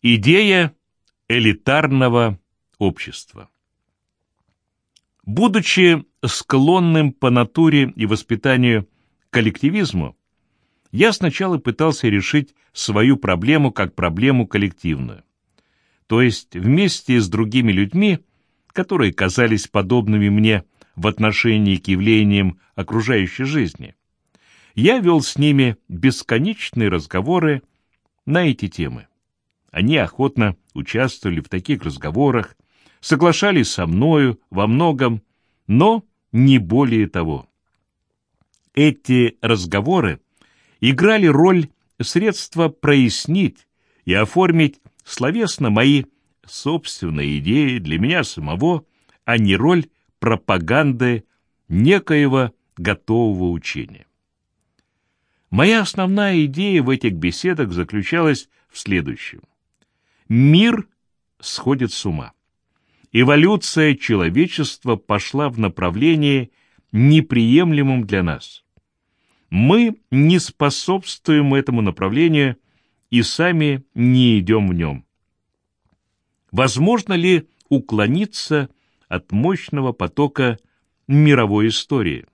Идея элитарного общества. Будучи склонным по натуре и воспитанию к коллективизму, я сначала пытался решить свою проблему как проблему коллективную. То есть вместе с другими людьми, которые казались подобными мне в отношении к явлениям окружающей жизни, я вел с ними бесконечные разговоры на эти темы. Они охотно участвовали в таких разговорах, соглашались со мною во многом, но не более того. Эти разговоры играли роль средства прояснить и оформить словесно мои собственные идеи для меня самого, а не роль пропаганды некоего готового учения. Моя основная идея в этих беседах заключалась в следующем. Мир сходит с ума. Эволюция человечества пошла в направлении, неприемлемом для нас. Мы не способствуем этому направлению и сами не идем в нем. Возможно ли уклониться от мощного потока мировой истории?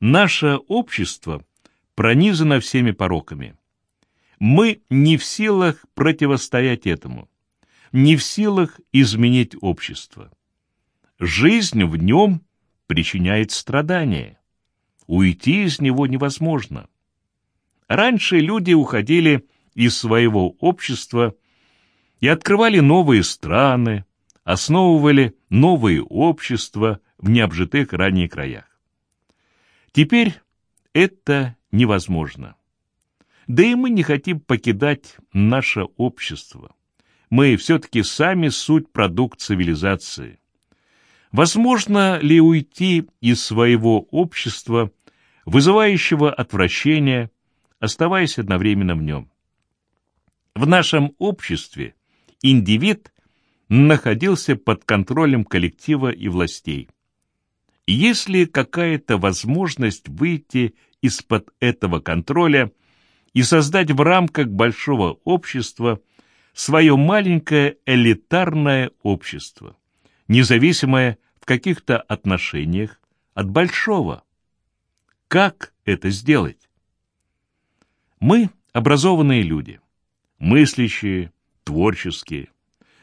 Наше общество пронизано всеми пороками. Мы не в силах противостоять этому, не в силах изменить общество. Жизнь в нем причиняет страдания уйти из него невозможно. Раньше люди уходили из своего общества и открывали новые страны, основывали новые общества в необжитых ранее краях. Теперь это невозможно. Да и мы не хотим покидать наше общество. Мы все-таки сами суть продукт цивилизации. Возможно ли уйти из своего общества, вызывающего отвращение, оставаясь одновременно в нем? В нашем обществе индивид находился под контролем коллектива и властей. Есть ли какая-то возможность выйти из-под этого контроля и создать в рамках большого общества свое маленькое элитарное общество, независимое в каких-то отношениях от большого. Как это сделать? Мы образованные люди, мыслящие, творческие.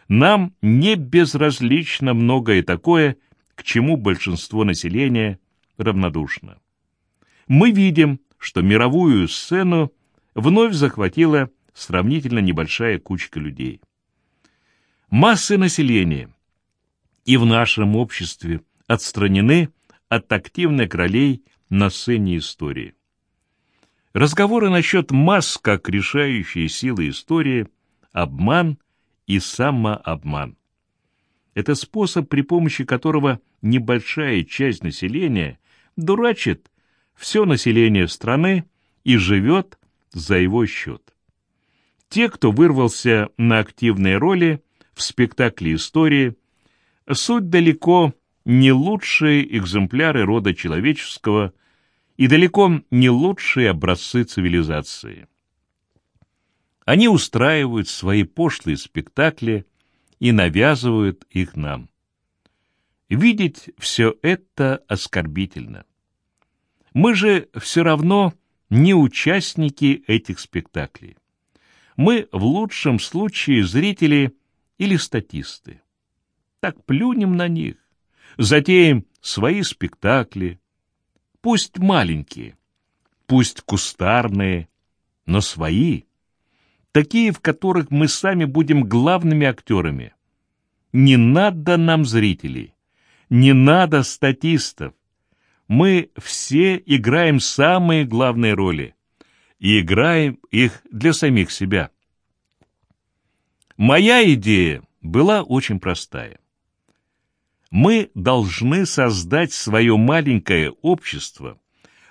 Нам не безразлично многое такое, к чему большинство населения равнодушно. Мы видим, что мировую сцену вновь захватила сравнительно небольшая кучка людей. Массы населения и в нашем обществе отстранены от активных ролей на сцене истории. Разговоры насчет масс как решающие силы истории – обман и самообман. Это способ, при помощи которого небольшая часть населения дурачит все население страны и живет за его счет. Те, кто вырвался на активные роли в спектакле истории, суть далеко не лучшие экземпляры рода человеческого и далеко не лучшие образцы цивилизации. Они устраивают свои пошлые спектакли и навязывают их нам. Видеть все это оскорбительно. Мы же все равно не участники этих спектаклей. Мы в лучшем случае зрители или статисты. Так плюнем на них, затеем свои спектакли, пусть маленькие, пусть кустарные, но свои, такие, в которых мы сами будем главными актерами. Не надо нам зрителей, не надо статистов, мы все играем самые главные роли и играем их для самих себя. Моя идея была очень простая. Мы должны создать свое маленькое общество,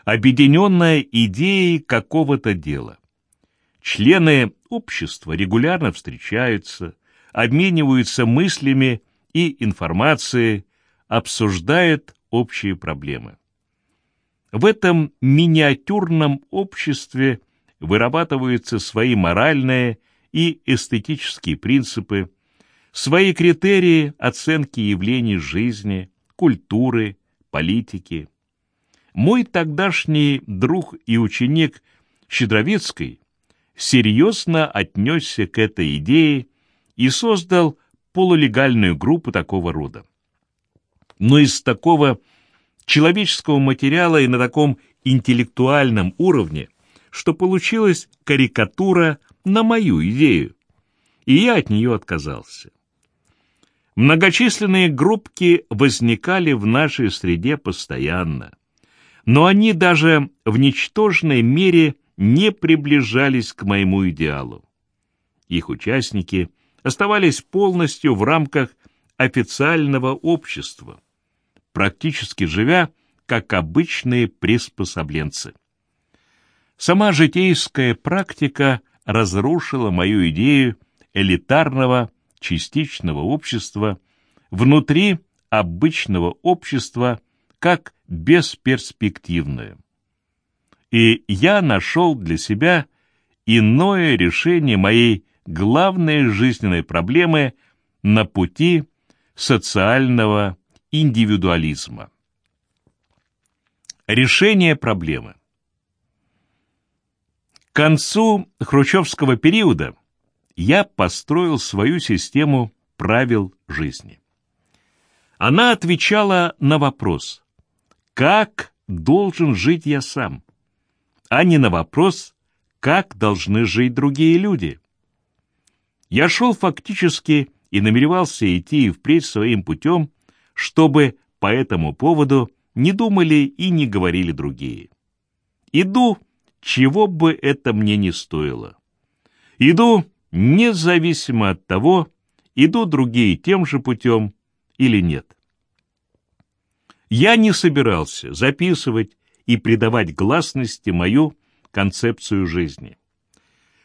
объединенное идеей какого-то дела. Члены общества регулярно встречаются, обмениваются мыслями и информацией, обсуждают общие проблемы. В этом миниатюрном обществе вырабатываются свои моральные и эстетические принципы, свои критерии оценки явлений жизни, культуры, политики. Мой тогдашний друг и ученик Щедровицкий серьезно отнесся к этой идее и создал полулегальную группу такого рода. Но из такого человеческого материала и на таком интеллектуальном уровне, что получилась карикатура на мою идею, и я от нее отказался. Многочисленные группки возникали в нашей среде постоянно, но они даже в ничтожной мере не приближались к моему идеалу. Их участники оставались полностью в рамках официального общества, практически живя как обычные приспособленцы. Сама житейская практика разрушила мою идею элитарного частичного общества внутри обычного общества как бесперспективное. И я нашел для себя иное решение моей главной жизненной проблемы на пути социального индивидуализма. Решение проблемы. К концу хрущевского периода я построил свою систему правил жизни. Она отвечала на вопрос, как должен жить я сам, а не на вопрос, как должны жить другие люди. Я шел фактически и намеревался идти и впредь своим путем, чтобы по этому поводу не думали и не говорили другие. Иду, чего бы это мне ни стоило. Иду независимо от того, идут другие тем же путем или нет. Я не собирался записывать и придавать гласности мою концепцию жизни.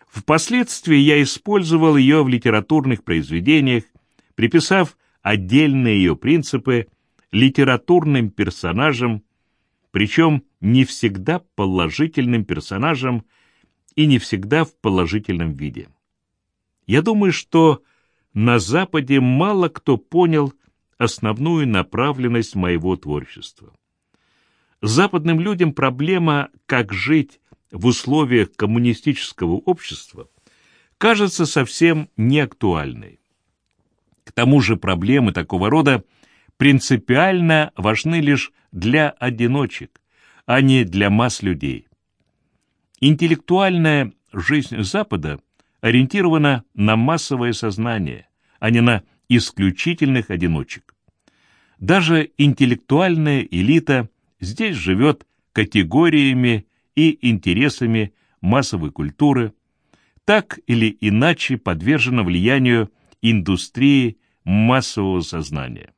Впоследствии я использовал ее в литературных произведениях, приписав отдельные ее принципы литературным персонажам, причем не всегда положительным персонажам и не всегда в положительном виде. Я думаю, что на Западе мало кто понял основную направленность моего творчества. Западным людям проблема, как жить в условиях коммунистического общества, кажется совсем не актуальной. К тому же проблемы такого рода принципиально важны лишь для одиночек, а не для масс людей. Интеллектуальная жизнь Запада – ориентирована на массовое сознание, а не на исключительных одиночек. Даже интеллектуальная элита здесь живет категориями и интересами массовой культуры, так или иначе подвержена влиянию индустрии массового сознания.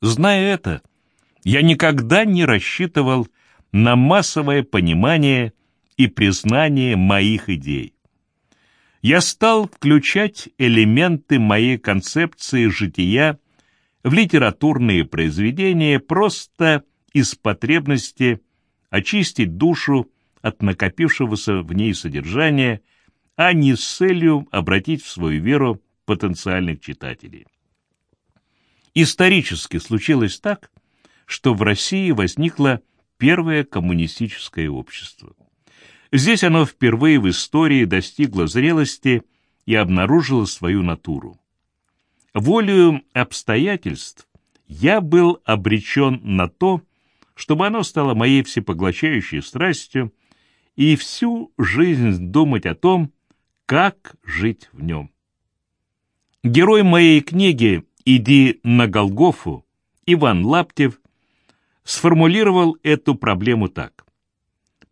Зная это, я никогда не рассчитывал на массовое понимание и признание моих идей я стал включать элементы моей концепции жития в литературные произведения просто из потребности очистить душу от накопившегося в ней содержания, а не с целью обратить в свою веру потенциальных читателей. Исторически случилось так, что в России возникло первое коммунистическое общество. Здесь оно впервые в истории достигло зрелости и обнаружило свою натуру. Волею обстоятельств я был обречен на то, чтобы оно стало моей всепоглощающей страстью и всю жизнь думать о том, как жить в нем. Герой моей книги «Иди на Голгофу» Иван Лаптев сформулировал эту проблему так.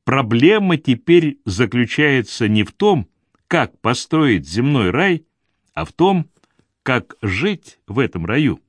Проблема теперь заключается не в том, как построить земной рай, а в том, как жить в этом раю.